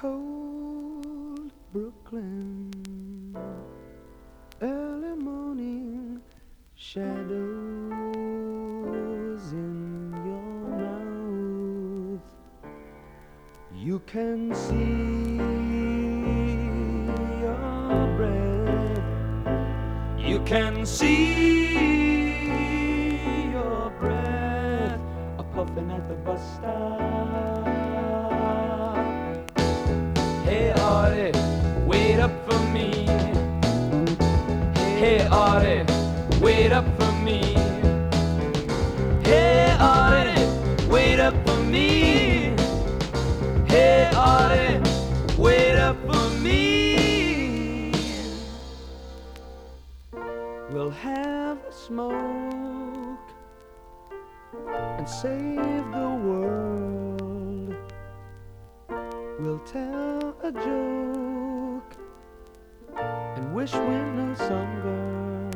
cold Brooklyn, early morning shadows in your mouth. You can see your breath, you can see. Up for me. Hey, Artie, wait up for me. Hey, Artie, wait up for me. Hey, Artie, wait up for me. We'll have a smoke and save the world. We'll tell a joke and wish we knew some girl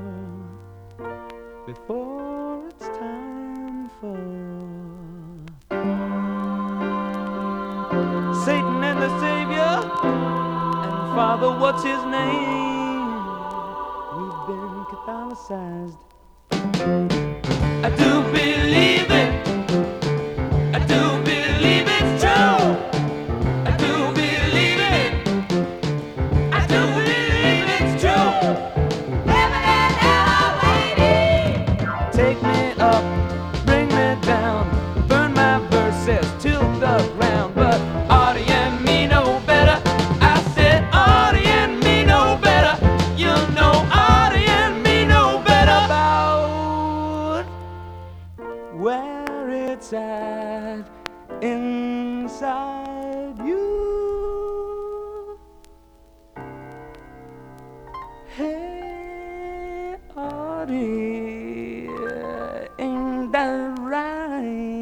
before it's time for Satan and the Savior and Father, what's his name? We've been Catholicized. Where it's at inside you. Artie, ain't that right?